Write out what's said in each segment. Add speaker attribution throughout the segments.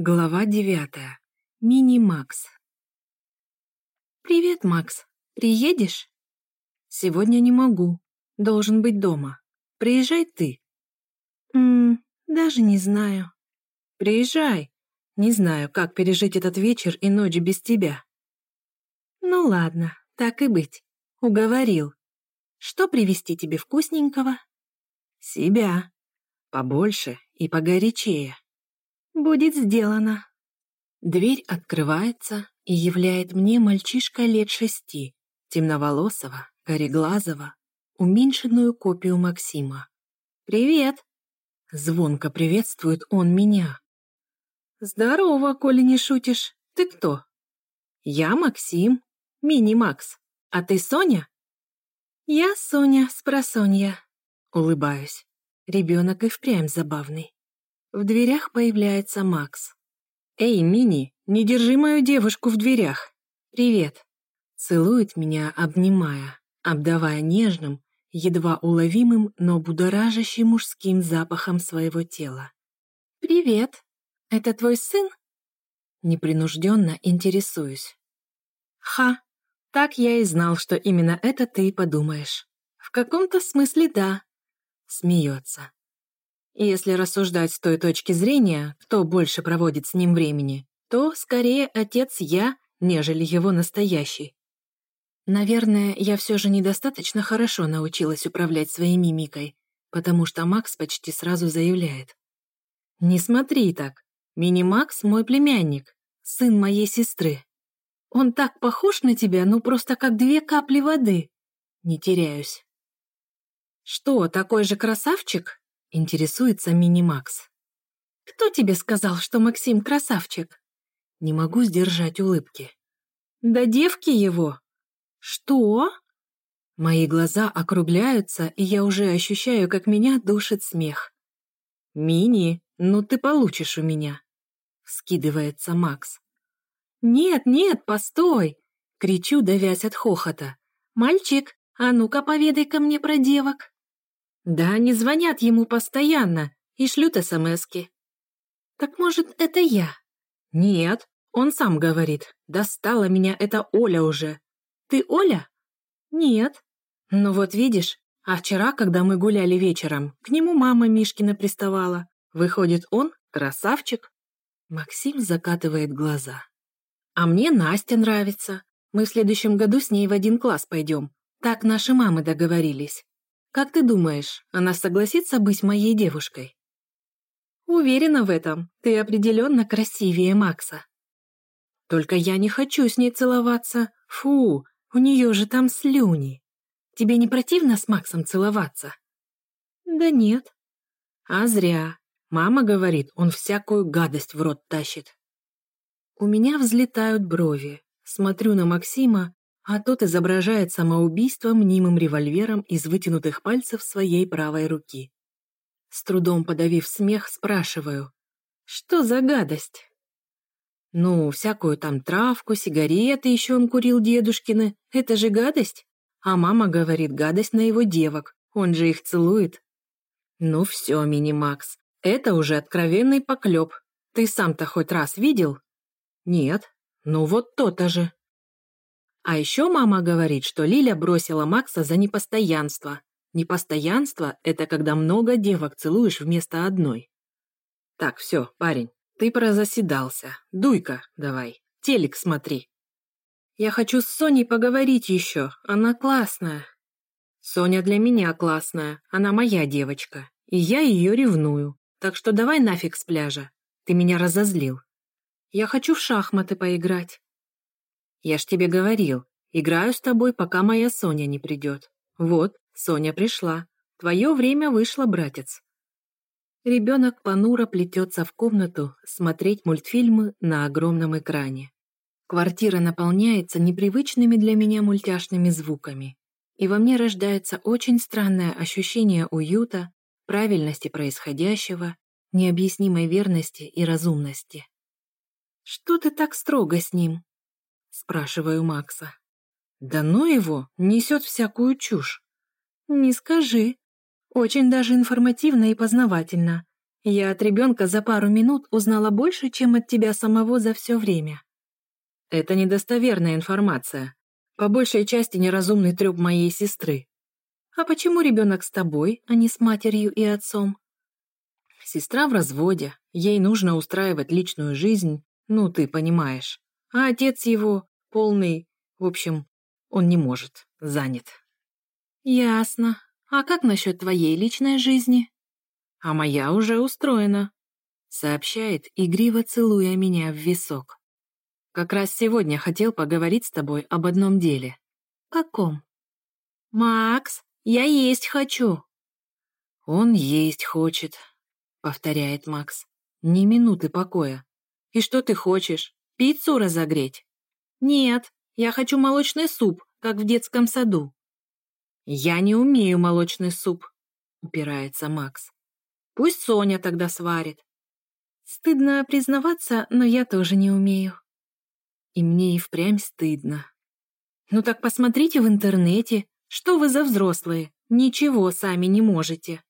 Speaker 1: Глава девятая. Мини-Макс. «Привет, Макс. Приедешь?» «Сегодня не могу. Должен быть дома. Приезжай ты». «Ммм, даже не знаю». «Приезжай. Не знаю, как пережить этот вечер и ночь без тебя». «Ну ладно, так и быть. Уговорил. Что привезти тебе вкусненького?» «Себя. Побольше и погорячее». «Будет сделано». Дверь открывается и являет мне мальчишка лет шести, темноволосого, кореглазого, уменьшенную копию Максима. «Привет!» Звонко приветствует он меня. «Здорово, коли не шутишь. Ты кто?» «Я Максим, мини-Макс. А ты Соня?» «Я Соня Спросонья», — улыбаюсь. Ребенок и впрямь забавный. В дверях появляется Макс. «Эй, Мини, не держи мою девушку в дверях!» «Привет!» Целует меня, обнимая, обдавая нежным, едва уловимым, но будоражащим мужским запахом своего тела. «Привет! Это твой сын?» Непринужденно интересуюсь. «Ха! Так я и знал, что именно это ты подумаешь. В каком-то смысле да!» Смеется. Если рассуждать с той точки зрения, кто больше проводит с ним времени, то скорее отец я, нежели его настоящий. Наверное, я все же недостаточно хорошо научилась управлять своей мимикой, потому что Макс почти сразу заявляет. «Не смотри так. Мини-Макс — мой племянник, сын моей сестры. Он так похож на тебя, ну просто как две капли воды. Не теряюсь». «Что, такой же красавчик?» Интересуется Мини-Макс. «Кто тебе сказал, что Максим красавчик?» Не могу сдержать улыбки. «Да девки его!» «Что?» Мои глаза округляются, и я уже ощущаю, как меня душит смех. «Мини, ну ты получишь у меня!» Скидывается Макс. «Нет, нет, постой!» Кричу, давясь от хохота. «Мальчик, а ну-ка поведай-ка мне про девок!» Да они звонят ему постоянно и шлют смски. Так может, это я? Нет, он сам говорит. Достала меня эта Оля уже. Ты Оля? Нет. Ну вот видишь, а вчера, когда мы гуляли вечером, к нему мама Мишкина приставала. Выходит, он красавчик. Максим закатывает глаза. А мне Настя нравится. Мы в следующем году с ней в один класс пойдем. Так наши мамы договорились. Как ты думаешь, она согласится быть моей девушкой? Уверена в этом, ты определенно красивее Макса. Только я не хочу с ней целоваться. Фу, у нее же там слюни. Тебе не противно с Максом целоваться? Да нет. А зря. Мама говорит, он всякую гадость в рот тащит. У меня взлетают брови. Смотрю на Максима, а тот изображает самоубийство мнимым револьвером из вытянутых пальцев своей правой руки. С трудом подавив смех, спрашиваю, что за гадость? Ну, всякую там травку, сигареты еще он курил дедушкины, это же гадость? А мама говорит, гадость на его девок, он же их целует. Ну все, Мини-Макс, это уже откровенный поклеп. Ты сам-то хоть раз видел? Нет. Ну вот то-то же. А еще мама говорит, что Лиля бросила Макса за непостоянство. Непостоянство – это когда много девок целуешь вместо одной. Так, все, парень, ты прозаседался. Дуй-ка давай, телек смотри. Я хочу с Соней поговорить еще, она классная. Соня для меня классная, она моя девочка, и я ее ревную. Так что давай нафиг с пляжа, ты меня разозлил. Я хочу в шахматы поиграть. Я ж тебе говорил, играю с тобой, пока моя Соня не придет. Вот, Соня пришла. Твое время вышло, братец. Ребенок понуро плетется в комнату смотреть мультфильмы на огромном экране. Квартира наполняется непривычными для меня мультяшными звуками, и во мне рождается очень странное ощущение уюта, правильности происходящего, необъяснимой верности и разумности. «Что ты так строго с ним?» Спрашиваю Макса. Да ну его, несет всякую чушь. Не скажи. Очень даже информативно и познавательно. Я от ребенка за пару минут узнала больше, чем от тебя самого за все время.
Speaker 2: Это недостоверная информация. По большей части неразумный трёп моей сестры.
Speaker 1: А почему ребенок с тобой, а не с матерью и отцом?
Speaker 2: Сестра в разводе, ей нужно устраивать личную жизнь, ну, ты понимаешь. А отец его полный, в общем, он не может, занят.
Speaker 1: Ясно. А как насчет твоей личной жизни?
Speaker 2: А моя уже устроена, сообщает, игриво целуя меня в висок. Как раз сегодня хотел поговорить с тобой об одном деле.
Speaker 1: Каком? Макс, я есть хочу.
Speaker 2: Он есть хочет, повторяет Макс. Ни минуты покоя. И что ты хочешь? Пиццу разогреть?
Speaker 1: Нет, я хочу молочный суп, как в детском саду.
Speaker 2: Я не умею молочный суп, упирается Макс. Пусть Соня тогда сварит.
Speaker 1: Стыдно признаваться, но я тоже не умею.
Speaker 2: И мне и впрямь стыдно.
Speaker 1: Ну так посмотрите в интернете, что вы за взрослые, ничего сами не можете.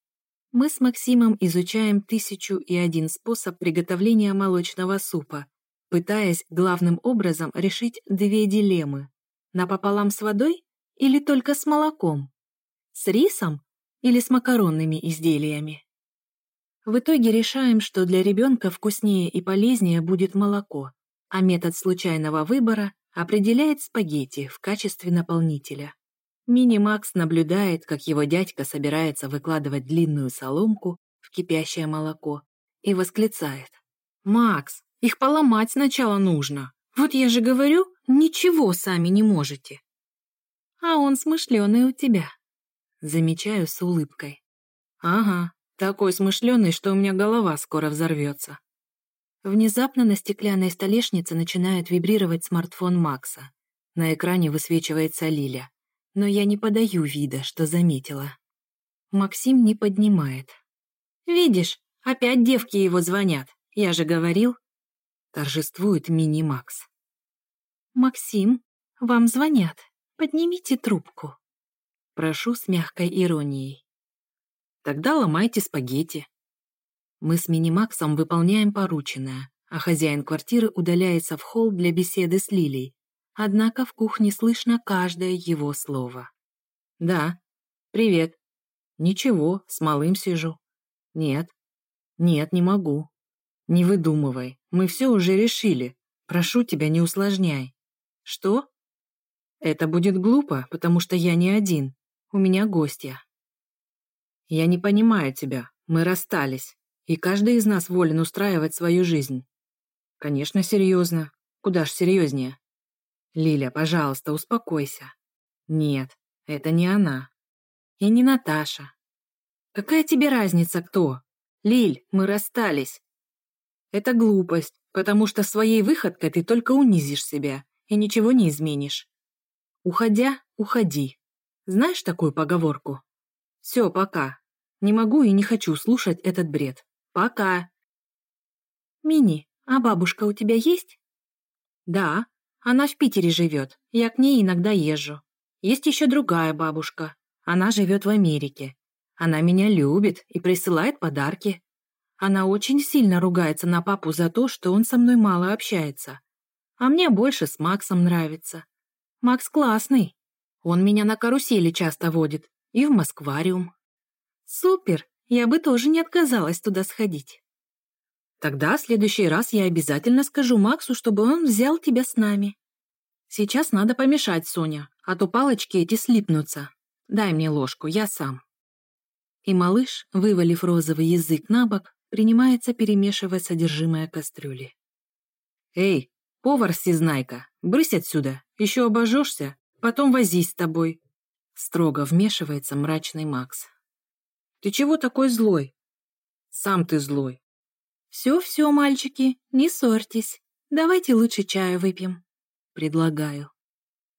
Speaker 1: Мы с Максимом изучаем тысячу и один способ приготовления молочного супа, пытаясь главным образом решить две дилеммы. Напополам с водой или только с молоком? С рисом или с макаронными изделиями? В итоге решаем, что для ребенка вкуснее и полезнее будет молоко, а метод случайного выбора определяет спагетти в качестве наполнителя. Мини-Макс наблюдает, как его дядька собирается выкладывать длинную соломку в кипящее молоко и восклицает. «Макс, их поломать сначала нужно. Вот я же говорю, ничего сами не можете». «А он смышленый у тебя», — замечаю с улыбкой.
Speaker 2: «Ага, такой смышленый, что у меня голова скоро взорвется».
Speaker 1: Внезапно на стеклянной столешнице начинает вибрировать смартфон Макса. На экране высвечивается Лиля, но я не подаю вида, что заметила. Максим не поднимает. «Видишь, опять девки его звонят, я же говорил». Торжествует мини-Макс. «Максим, вам звонят, поднимите трубку». Прошу с мягкой иронией.
Speaker 2: Тогда ломайте спагетти. Мы с Минимаксом выполняем порученное, а хозяин квартиры удаляется в холл для беседы с Лилей. Однако в кухне слышно каждое его слово. «Да. Привет. Ничего, с малым сижу. Нет. Нет, не могу. Не выдумывай. Мы все уже решили. Прошу тебя, не усложняй. Что? Это будет глупо, потому что я не один. У меня гостья. Я не понимаю тебя. Мы расстались, и каждый из нас волен устраивать свою жизнь. Конечно, серьезно. Куда ж серьезнее? Лиля, пожалуйста, успокойся. Нет, это не она. И не Наташа. Какая тебе разница, кто? Лиль, мы расстались. Это глупость, потому что своей выходкой ты только унизишь себя и ничего не изменишь. Уходя, уходи. Знаешь такую поговорку? Все, пока. Не могу и не хочу слушать этот бред. Пока.
Speaker 1: Мини, а бабушка у тебя есть?
Speaker 2: Да, она в Питере живет. Я к ней иногда езжу. Есть еще другая бабушка. Она живет в Америке. Она меня любит и присылает подарки. Она очень сильно ругается на папу за то, что он со мной мало общается. А мне больше с Максом нравится. Макс классный. Он меня на карусели часто водит, и в Москвариум.
Speaker 1: Супер, я бы тоже не отказалась туда сходить.
Speaker 2: Тогда в следующий раз я обязательно скажу Максу, чтобы он взял тебя с нами. Сейчас надо помешать, Соня, а то палочки эти слипнутся. Дай мне ложку, я сам. И малыш, вывалив розовый язык на бок, принимается перемешивать содержимое кастрюли. «Эй, повар-всезнайка, брысь отсюда, еще обожжешься, потом возись с тобой», Строго вмешивается мрачный Макс. «Ты чего такой злой?» «Сам ты злой».
Speaker 1: «Все-все, мальчики, не ссорьтесь. Давайте лучше чаю выпьем».
Speaker 2: Предлагаю.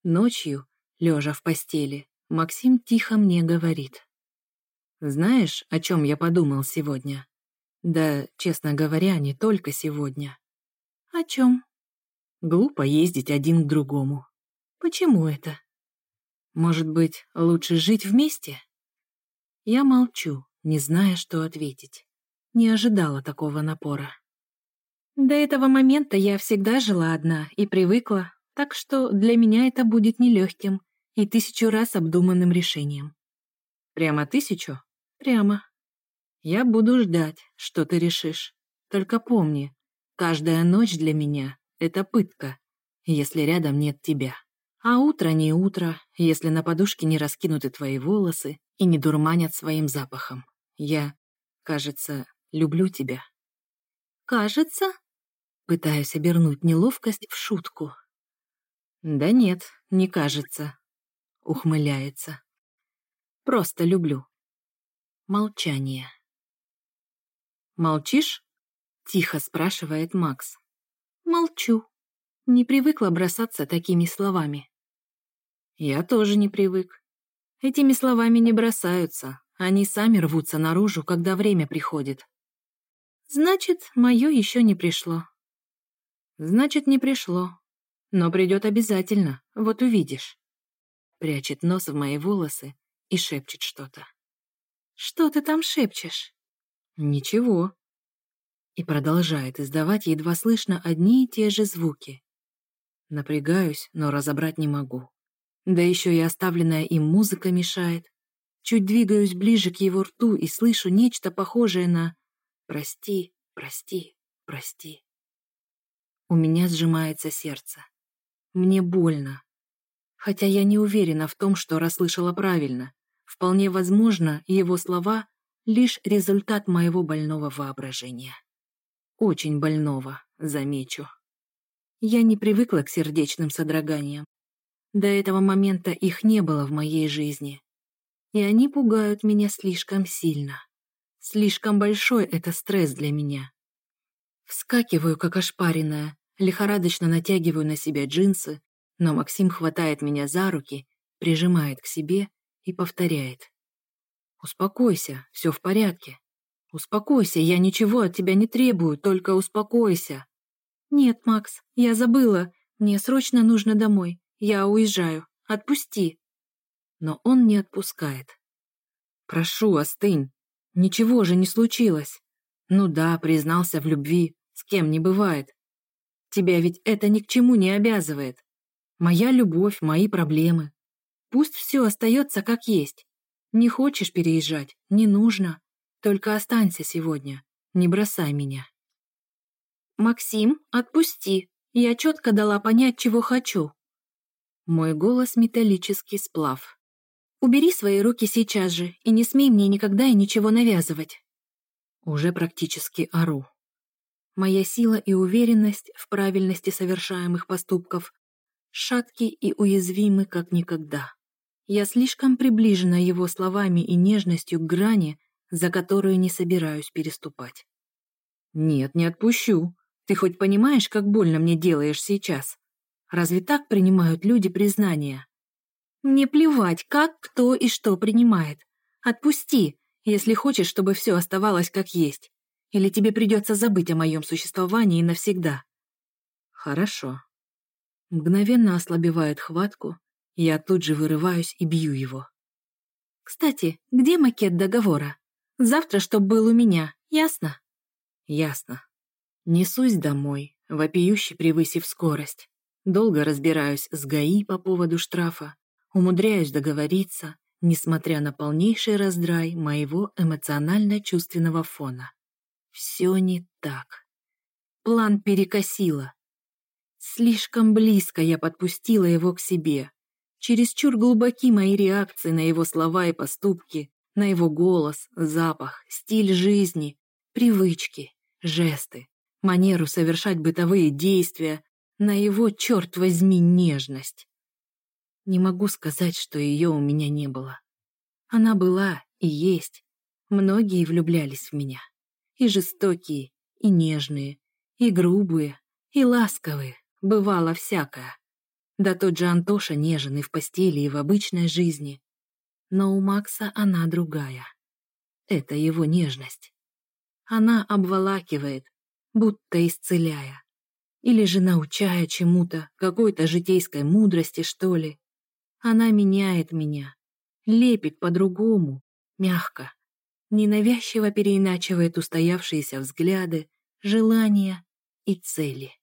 Speaker 2: Ночью, лежа в постели, Максим тихо мне говорит. «Знаешь, о чем я подумал сегодня?» Да, честно говоря, не только сегодня.
Speaker 1: О чем?
Speaker 2: Глупо ездить один к другому.
Speaker 1: Почему это?
Speaker 2: Может быть, лучше жить вместе? Я молчу, не зная, что ответить. Не ожидала такого напора.
Speaker 1: До этого момента я всегда жила одна и привыкла, так что для меня это будет нелегким и тысячу раз обдуманным решением.
Speaker 2: Прямо тысячу?
Speaker 1: Прямо.
Speaker 2: Я буду ждать, что ты решишь. Только помни, каждая ночь для меня — это пытка, если рядом нет тебя. А утро не утро, если на подушке не раскинуты твои волосы и не дурманят своим запахом. Я, кажется, люблю тебя.
Speaker 1: Кажется?
Speaker 2: Пытаюсь обернуть неловкость в шутку. Да нет, не кажется. Ухмыляется. Просто люблю. Молчание. «Молчишь?» — тихо спрашивает Макс.
Speaker 1: «Молчу. Не привыкла бросаться такими словами».
Speaker 2: «Я тоже не привык. Этими словами не бросаются, они сами рвутся наружу, когда время приходит».
Speaker 1: «Значит, мое еще не пришло».
Speaker 2: «Значит, не пришло. Но придет обязательно, вот увидишь». Прячет нос в мои волосы и шепчет что-то.
Speaker 1: «Что ты там шепчешь?»
Speaker 2: «Ничего». И продолжает издавать едва слышно одни и те же звуки. Напрягаюсь, но разобрать не могу. Да еще и оставленная им музыка мешает. Чуть двигаюсь ближе к его рту и слышу нечто похожее на «Прости, прости, прости». У меня сжимается сердце. Мне больно. Хотя я не уверена в том, что расслышала правильно. Вполне возможно, его слова — лишь результат моего больного воображения. Очень больного, замечу. Я не привыкла к сердечным содроганиям. До этого момента их не было в моей жизни. И они пугают меня слишком сильно. Слишком большой это стресс для меня. Вскакиваю, как ошпаренная, лихорадочно натягиваю на себя джинсы, но Максим хватает меня за руки, прижимает к себе и повторяет. «Успокойся, все в порядке. Успокойся, я ничего от тебя не требую, только успокойся».
Speaker 1: «Нет, Макс, я забыла. Мне срочно нужно домой. Я уезжаю. Отпусти».
Speaker 2: Но он не отпускает. «Прошу, остынь. Ничего же не случилось. Ну да, признался в любви. С кем не бывает. Тебя ведь это ни к чему не обязывает. Моя любовь, мои проблемы. Пусть все остается как есть. Не хочешь переезжать? Не нужно. Только останься сегодня. Не бросай меня.
Speaker 1: Максим, отпусти. Я четко дала понять, чего хочу.
Speaker 2: Мой голос металлический сплав.
Speaker 1: Убери свои руки сейчас же и не смей мне никогда и ничего навязывать.
Speaker 2: Уже практически ору. Моя сила и уверенность в правильности совершаемых поступков шатки и уязвимы как никогда. Я слишком приближена его словами и нежностью к грани, за которую не собираюсь переступать. «Нет, не отпущу. Ты хоть понимаешь, как больно мне делаешь сейчас? Разве так принимают люди признания?»
Speaker 1: «Мне плевать, как, кто и что принимает. Отпусти, если хочешь, чтобы все оставалось как есть. Или тебе придется забыть о моем существовании навсегда».
Speaker 2: «Хорошо». Мгновенно ослабевает хватку, я тут же вырываюсь и бью его.
Speaker 1: «Кстати, где макет договора? Завтра, чтоб был у меня, ясно?»
Speaker 2: «Ясно. Несусь домой, вопиюще превысив скорость. Долго разбираюсь с ГАИ по поводу штрафа, умудряюсь договориться, несмотря на полнейший раздрай моего эмоционально-чувственного фона. Все не так. План перекосило. Слишком близко я подпустила его к себе, Чересчур глубоки мои реакции на его слова и поступки, на его голос, запах, стиль жизни, привычки, жесты, манеру совершать бытовые действия, на его, черт возьми, нежность. Не могу сказать, что ее у меня не было. Она была и есть. Многие влюблялись в меня. И жестокие, и нежные, и грубые, и ласковые. Бывало всякое. Да тот же Антоша нежен и в постели, и в обычной жизни. Но у Макса она другая. Это его нежность. Она обволакивает, будто исцеляя. Или же научая чему-то, какой-то житейской мудрости, что ли. Она меняет меня, лепит по-другому, мягко. ненавязчиво переиначивает устоявшиеся взгляды, желания и цели.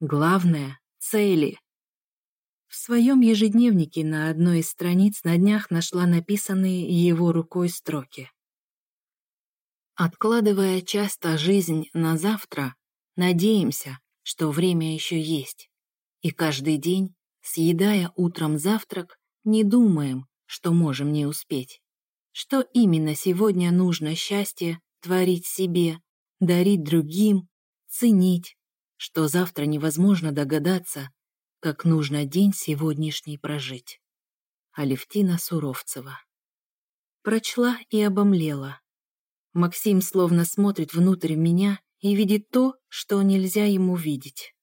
Speaker 2: Главное — цели. В своем ежедневнике на одной из страниц на днях нашла написанные его рукой строки. Откладывая часто жизнь на завтра, надеемся, что время еще есть. И каждый день, съедая утром завтрак, не думаем, что можем не успеть. Что именно сегодня нужно счастье творить себе, дарить другим, ценить, что завтра невозможно догадаться, как нужно день сегодняшний прожить. Алевтина Суровцева. Прочла и обомлела. Максим словно смотрит внутрь меня и видит то, что нельзя ему видеть.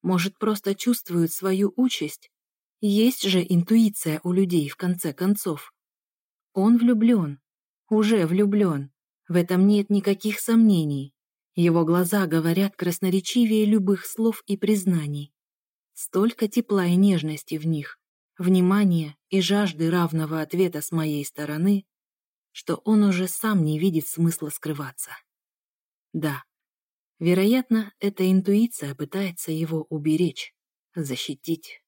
Speaker 2: Может, просто чувствует свою участь? Есть же интуиция у людей, в конце концов. Он влюблен. Уже влюблен. В этом нет никаких сомнений. Его глаза говорят красноречивее любых слов и признаний. Столько тепла и нежности в них, внимания и жажды равного ответа с моей стороны, что он уже сам не видит смысла скрываться. Да, вероятно, эта интуиция пытается его уберечь, защитить.